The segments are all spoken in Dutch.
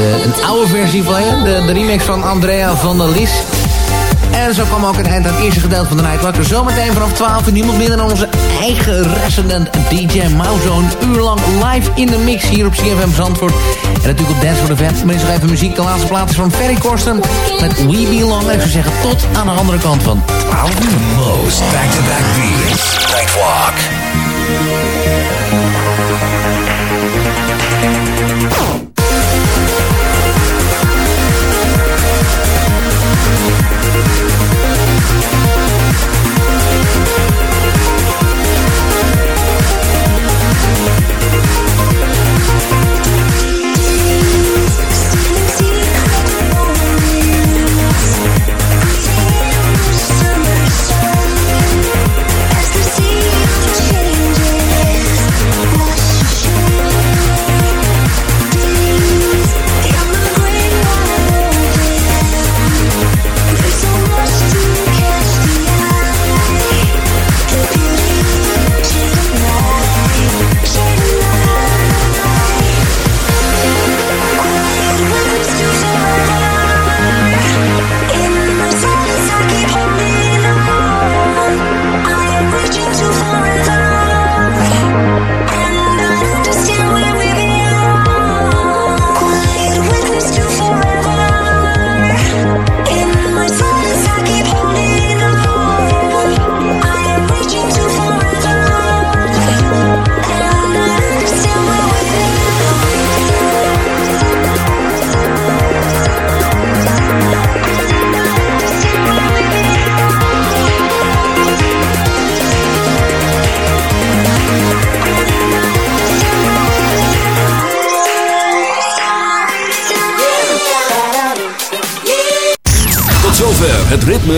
een oude versie van je. De, remix van Andrea van der Lis. En zo kwam ook het eind aan het eerste gedeelte van de Nightwalker. Zometeen vanaf 12 uur niemand minder dan onze eigen resident DJ Mauzo. Een uur lang live in de mix hier op CFM Zandvoort. En natuurlijk op Dance for the Vent. Maar nog even muziek. De laatste plaat is van Ferry Korsten met We Belong. En ik zou zeggen tot aan de andere kant van 12 uur. Most back-to-back beats. Nightwalk.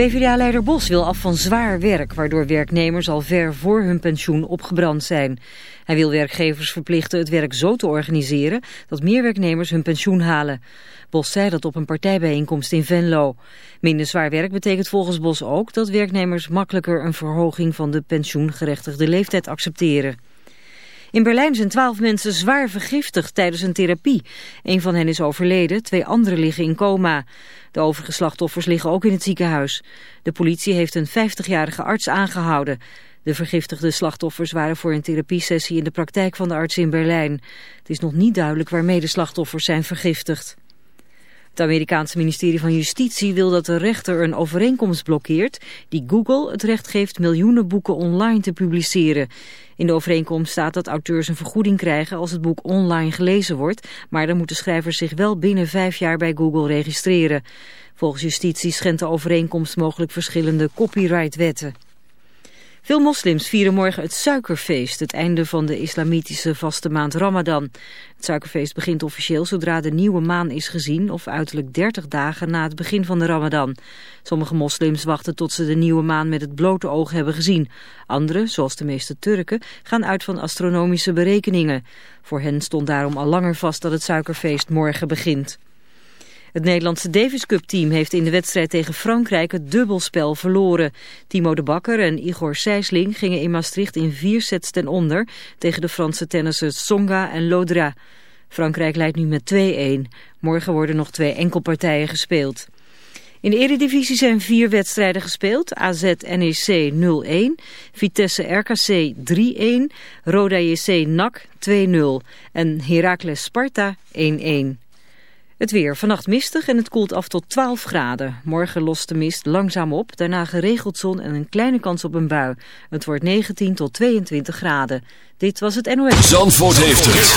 PvdA-leider Bos wil af van zwaar werk... waardoor werknemers al ver voor hun pensioen opgebrand zijn. Hij wil werkgevers verplichten het werk zo te organiseren... dat meer werknemers hun pensioen halen. Bos zei dat op een partijbijeenkomst in Venlo. Minder zwaar werk betekent volgens Bos ook dat werknemers makkelijker een verhoging van de pensioengerechtigde leeftijd accepteren. In Berlijn zijn twaalf mensen zwaar vergiftigd tijdens een therapie. Een van hen is overleden, twee anderen liggen in coma. De overige slachtoffers liggen ook in het ziekenhuis. De politie heeft een 50-jarige arts aangehouden. De vergiftigde slachtoffers waren voor een therapiesessie in de praktijk van de arts in Berlijn. Het is nog niet duidelijk waarmee de slachtoffers zijn vergiftigd. Het Amerikaanse ministerie van Justitie wil dat de rechter een overeenkomst blokkeert die Google het recht geeft miljoenen boeken online te publiceren. In de overeenkomst staat dat auteurs een vergoeding krijgen als het boek online gelezen wordt, maar dan moeten schrijvers zich wel binnen vijf jaar bij Google registreren. Volgens justitie schendt de overeenkomst mogelijk verschillende copyrightwetten. Veel moslims vieren morgen het suikerfeest, het einde van de islamitische vaste maand Ramadan. Het suikerfeest begint officieel zodra de nieuwe maan is gezien of uiterlijk 30 dagen na het begin van de Ramadan. Sommige moslims wachten tot ze de nieuwe maan met het blote oog hebben gezien. Anderen, zoals de meeste Turken, gaan uit van astronomische berekeningen. Voor hen stond daarom al langer vast dat het suikerfeest morgen begint. Het Nederlandse Davis Cup team heeft in de wedstrijd tegen Frankrijk het dubbelspel verloren. Timo de Bakker en Igor Sijsling gingen in Maastricht in vier sets ten onder tegen de Franse tennissers Tsonga en Lodra. Frankrijk leidt nu met 2-1. Morgen worden nog twee enkelpartijen gespeeld. In de Eredivisie zijn vier wedstrijden gespeeld. AZ NEC 0-1, Vitesse RKC 3-1, Roda JC NAC 2-0 en Heracles Sparta 1-1. Het weer vannacht mistig en het koelt af tot 12 graden. Morgen lost de mist langzaam op, daarna geregeld zon en een kleine kans op een bui. Het wordt 19 tot 22 graden. Dit was het NOS. Zandvoort heeft het.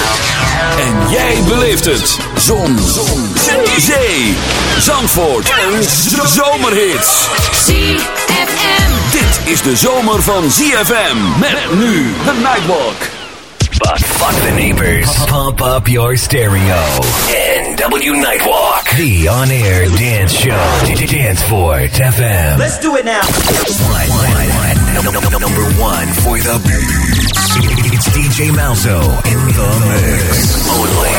En jij beleeft het. Zon. zon. Zee. Zandvoort. Een zomerhit. ZFM. Dit is de zomer van ZFM. Met nu de Nightwalk. But fuck the neighbors. Pump up your stereo. NW Nightwalk. The on-air dance show. Danceport FM. Let's do it now. One, one, one. Number one for the beats. It's DJ Malzo in the mix. Only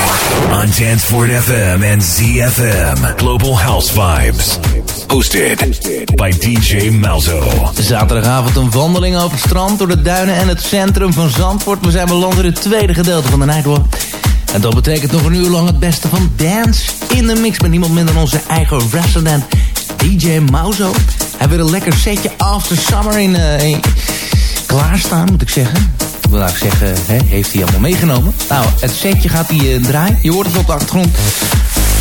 on Danceport FM and ZFM. Global House Vibes. Hosted by DJ Malzo. Zaterdagavond een wandeling over het strand, door de duinen en het centrum van Zandvoort. We zijn beland in het tweede gedeelte van de Nightwalk. En dat betekent nog een uur lang het beste van dance in de mix... met niemand minder dan onze eigen resident DJ Mauzo. Hij wil een lekker setje After Summer in, uh, in klaarstaan, moet ik zeggen. Ik wil eigenlijk zeggen, hè, heeft hij allemaal meegenomen. Nou, het setje gaat hij uh, draaien. Je hoort het op de achtergrond.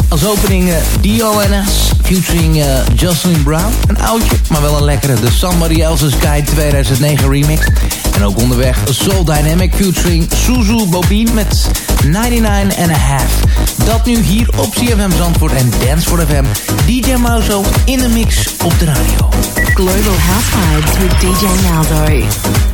Als opening uh, DONS featuring uh, Jocelyn Brown. Een oudje, maar wel een lekkere. De Somebody Else's Guide 2009 remix. En ook onderweg Soul Dynamic featuring Suzu Bobine met 99 and a half. Dat nu hier op CFM Zandvoort en Dance for FM. DJ Mauzo in de mix op de radio. Global House Vibes with DJ Malzo.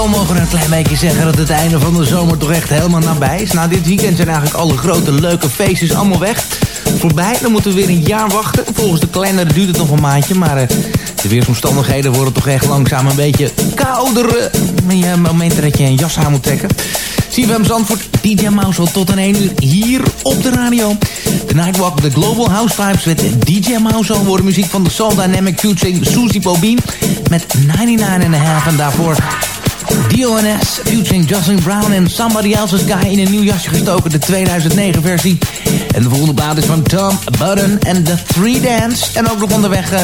Blanco mogen we een klein beetje zeggen dat het einde van de zomer toch echt helemaal nabij is. Na dit weekend zijn eigenlijk alle grote leuke feestjes allemaal weg. Voorbij, dan moeten we weer een jaar wachten. Volgens de kalender duurt het nog een maandje, maar uh, de weersomstandigheden worden toch echt langzaam een beetje kouder. Uh, momenten dat je een jas aan moet trekken. CFM Zandvoort, DJ Mouse tot een 1 uur hier op de radio. The Nightwalk, de Global House Vibes met DJ Mouse. Worden muziek van de Soul Dynamic Futuring Susie Bobine met 99 and a half. En daarvoor DONS featuring Jocelyn Brown en Somebody Else's Guy in een nieuw jasje gestoken, de 2009 versie. En de volgende plaat is van Tom Budden en The Three Dance. En ook nog onderweg uh,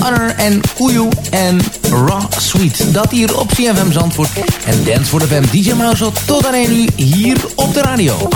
Honor en Kuyu en Raw Sweet. Dat hier op CFM Zandvoort. En Dance voor de FM DJ Mouse tot aan 1 uur hier op de radio.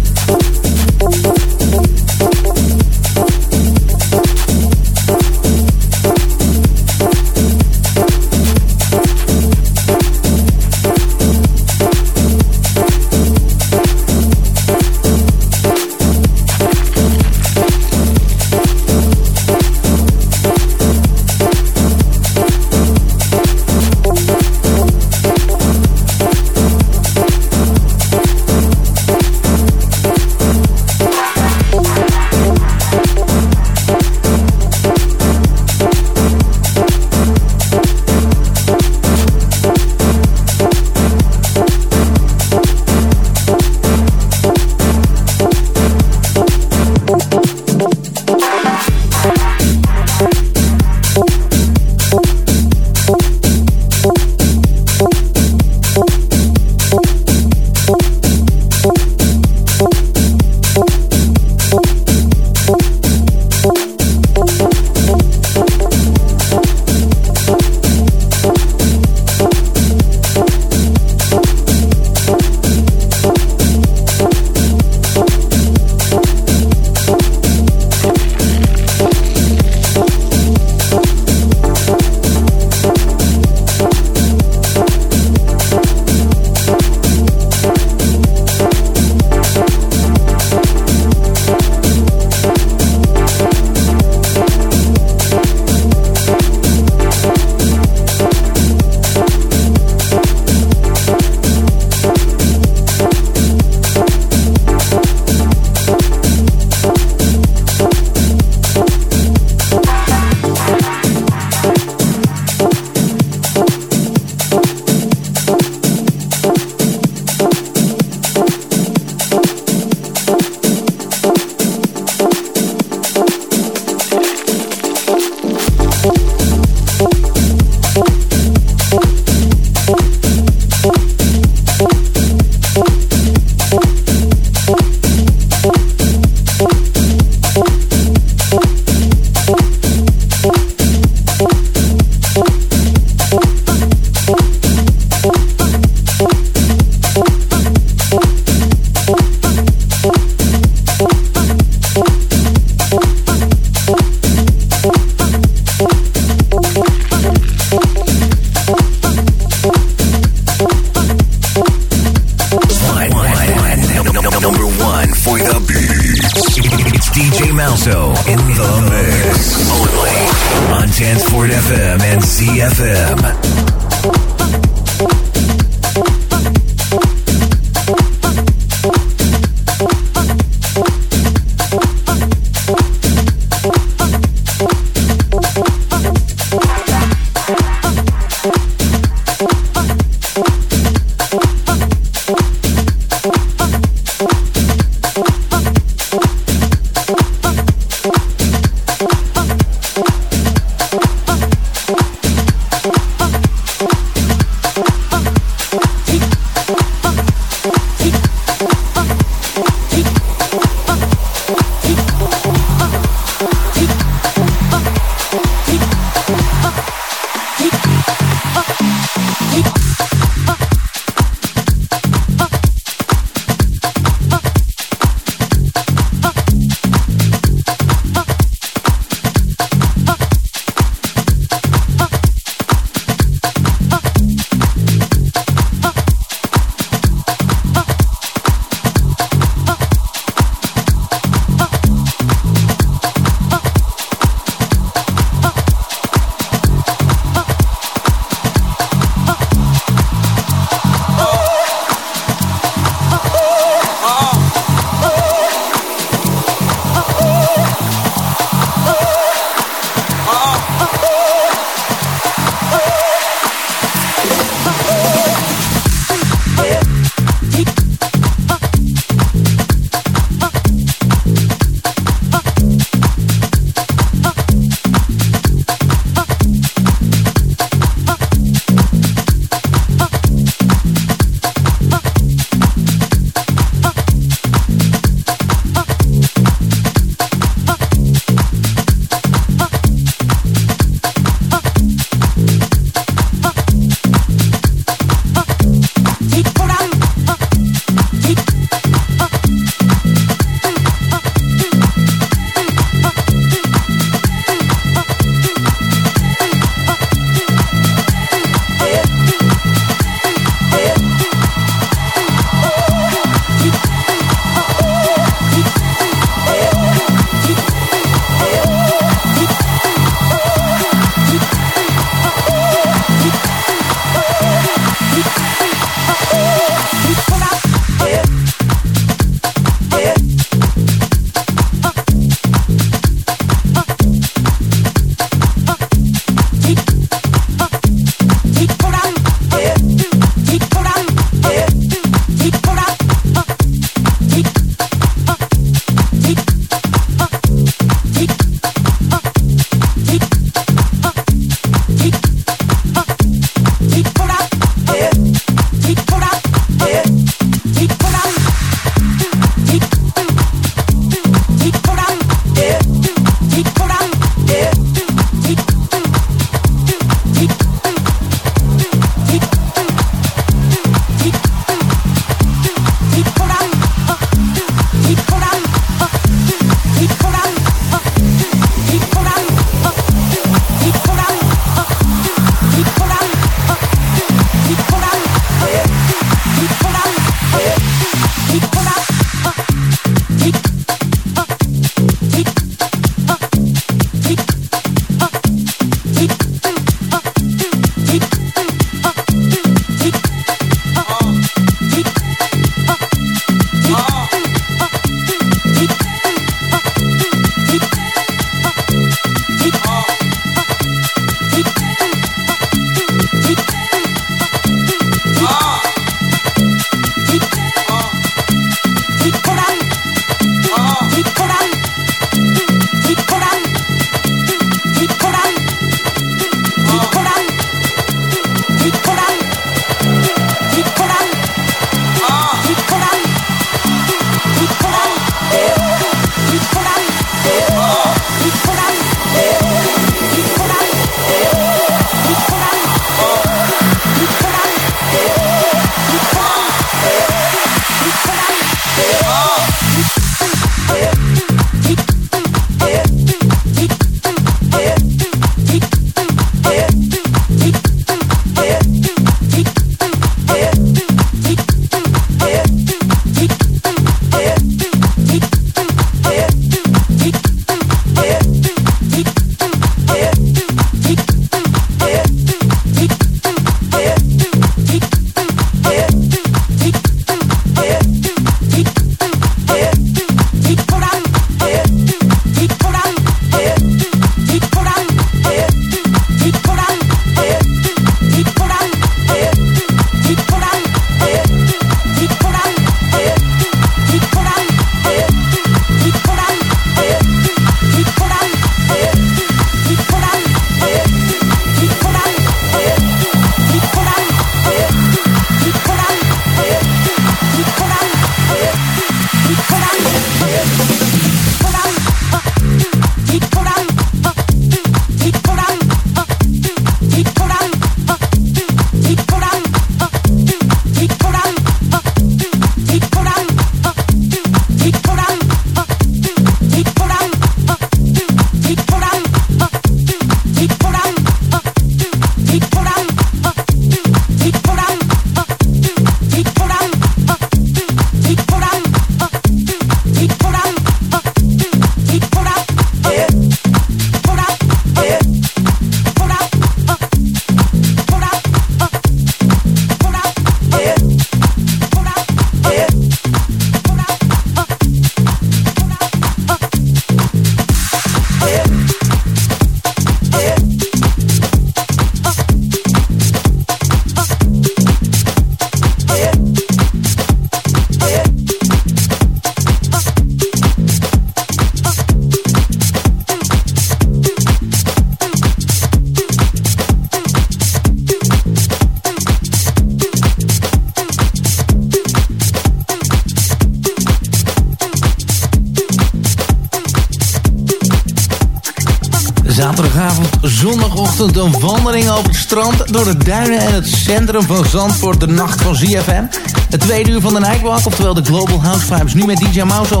door de duinen en het centrum van Zandvoort, de nacht van ZFM. Het tweede uur van de Nightwalk, oftewel de Global House Vibes. Nu met DJ Mouse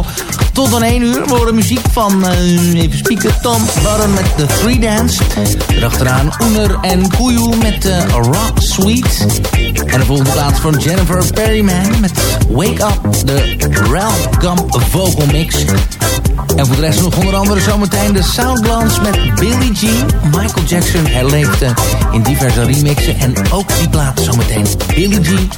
tot dan 1 uur. We horen muziek van, uh, even spieken, Tom Barron met The Free Dance. Erachteraan Oener en Kuyu met uh, Rock Sweet. En de volgende plaats van Jennifer Perryman met Wake Up, de Ralph Gump Vocal Mix. En voor de rest nog onder andere zometeen de Soundlands met Billie Jean. Michael Jackson herleefde in diverse remixen. En ook die plaat zometeen Billie Jean.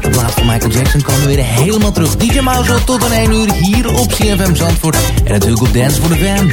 De plaat van Michael Jackson komen weer helemaal terug. DJ Mouse tot aan 1 uur hier op CFM Zandvoort. En natuurlijk op Dance voor de Fam.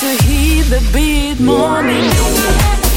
to hear the beat morning.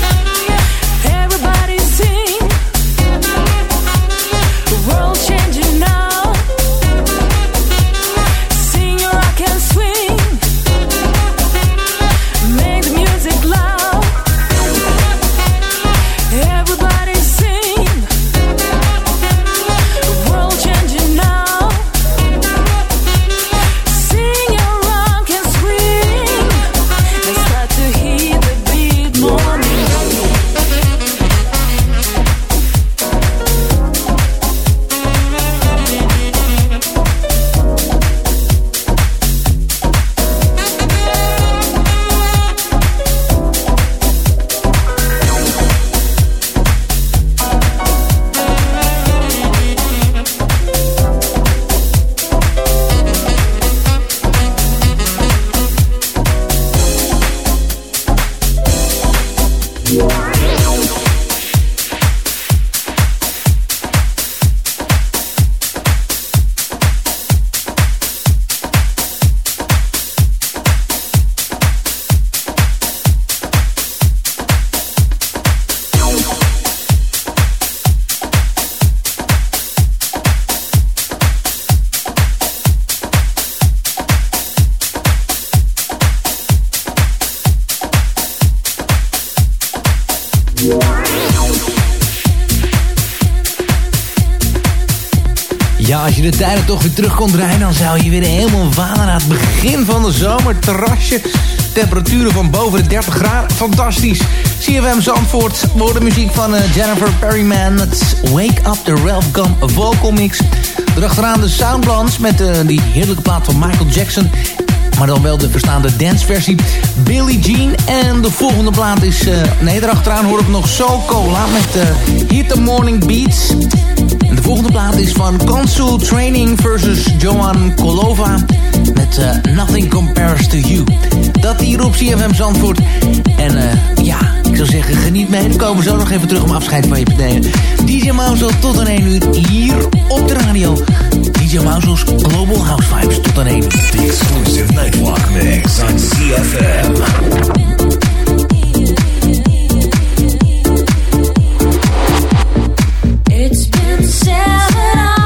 Weer terug kon draaien... dan zou je weer helemaal wanen naar het begin van de zomer. Terrasje, temperaturen van boven de 30 graden. Fantastisch. CFM Zandvoort, muziek van uh, Jennifer Perryman. Wake Up the Ralph Gump Vocal Mix. Erachteraan de Soundblans met uh, die heerlijke plaat van Michael Jackson... Maar dan wel de verstaande danceversie. Billie Jean. En de volgende plaat is... Uh, nee, erachteraan hoor ik nog So Cola met uh, Hit the Morning Beats. De volgende plaat is van Consul Training versus Johan Kolova. Met uh, Nothing Compares to You. Dat hier op CFM Zandvoort. En ja, ik zou zeggen, geniet mee. Dan komen we zo nog even terug om afscheid van je te nemen. DJ Mouse tot een 1 uur hier op de radio. DJ Mauso's Global House Vibes tot aan 1. The exclusive Nightwalk Mix on CFM. It's been seven hours.